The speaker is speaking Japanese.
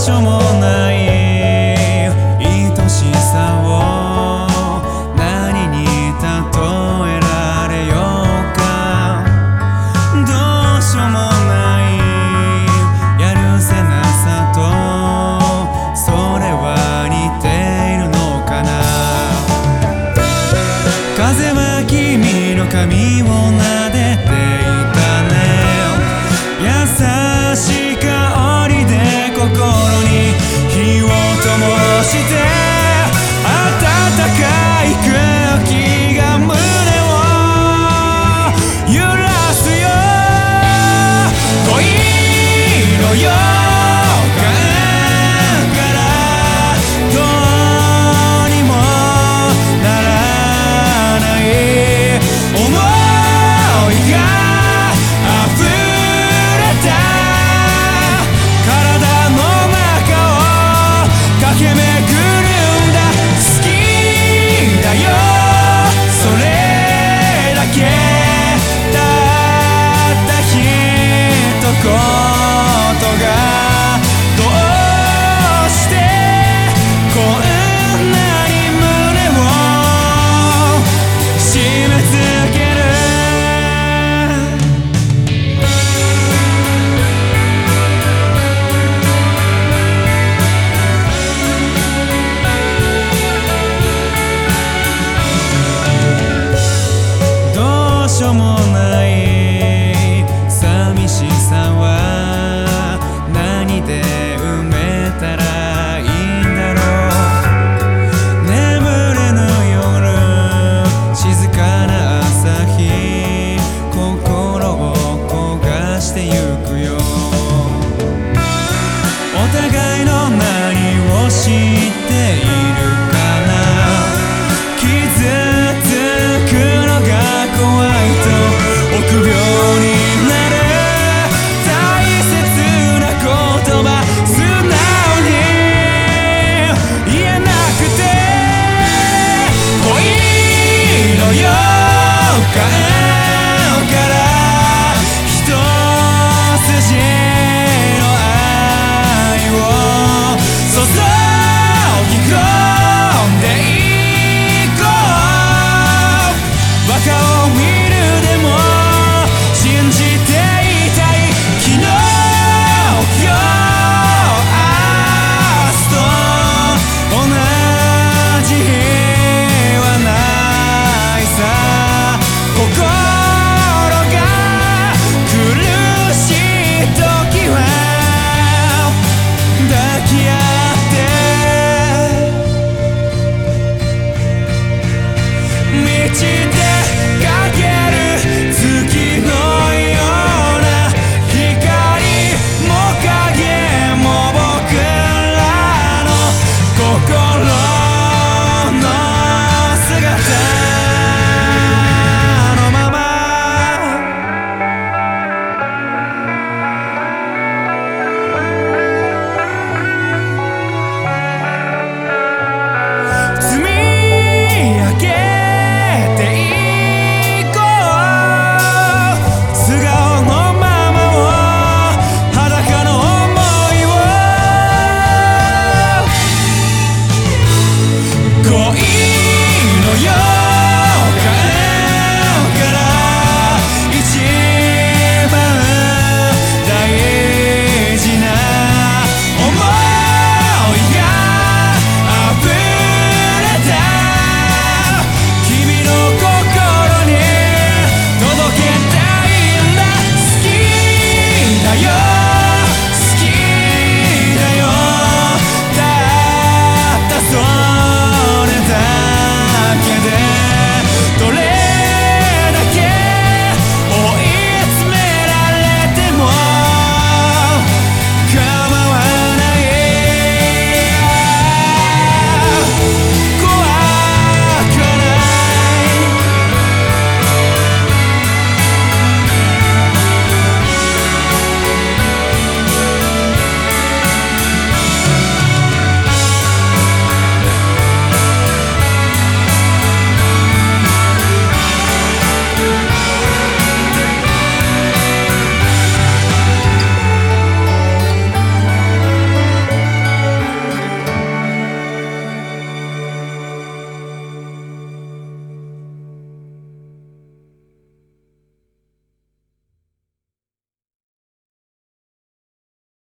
所もない记得。gone